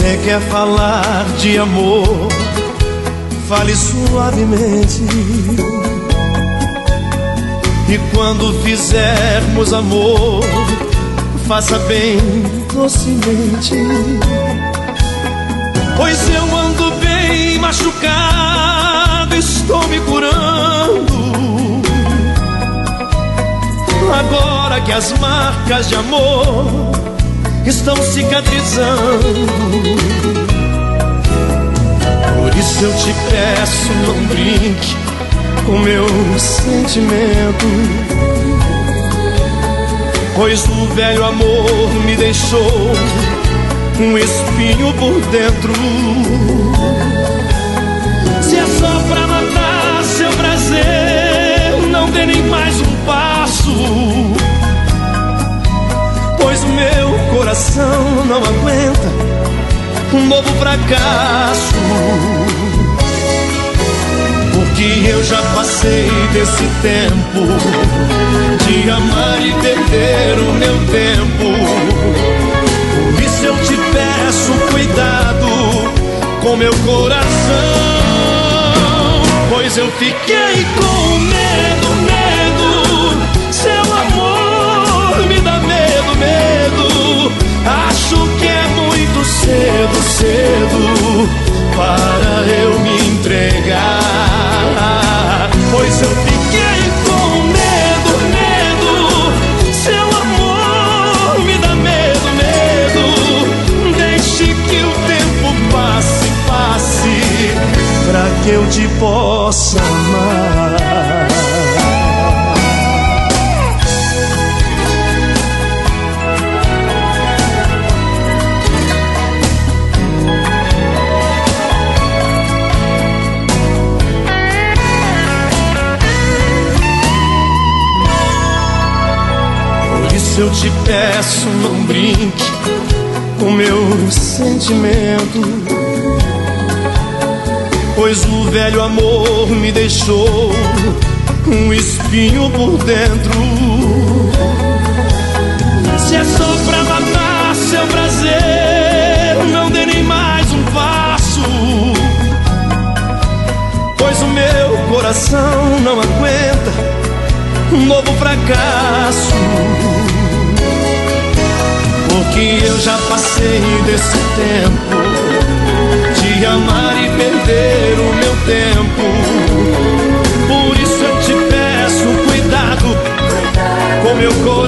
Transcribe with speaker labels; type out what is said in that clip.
Speaker 1: você quer falar de amor, fale suavemente. E quando fizermos amor, faça bem docemente. Pois eu ando bem machucado, estou me curando. Agora que as marcas de amor estão cicatrizando. Por isso eu te peço, não brinque com meu sentimento. Pois o velho amor me deixou um espinho por dentro. Se é só pra matar seu prazer, não dê nem mais um não aguenta um novo fracasso. Porque eu já passei desse tempo de amar e perder o meu tempo. Por isso eu te peço cuidado com meu coração. Pois eu fiquei com cedo, cedo para eu me entregar. Pois eu fiquei com medo, medo. Seu amor me dá medo, medo. Deixe que o tempo passe, passe, pra que eu te possa isso eu te peço, não brinque com meu sentimento. Pois o velho amor me deixou um espinho por dentro. Se é só pra matar seu prazer, não dê nem mais um passo. Pois o meu coração não aguenta um novo fracasso. Porque eu já passei desse tempo de amar e perder o meu tempo. Por isso eu te peço cuidado com meu coração.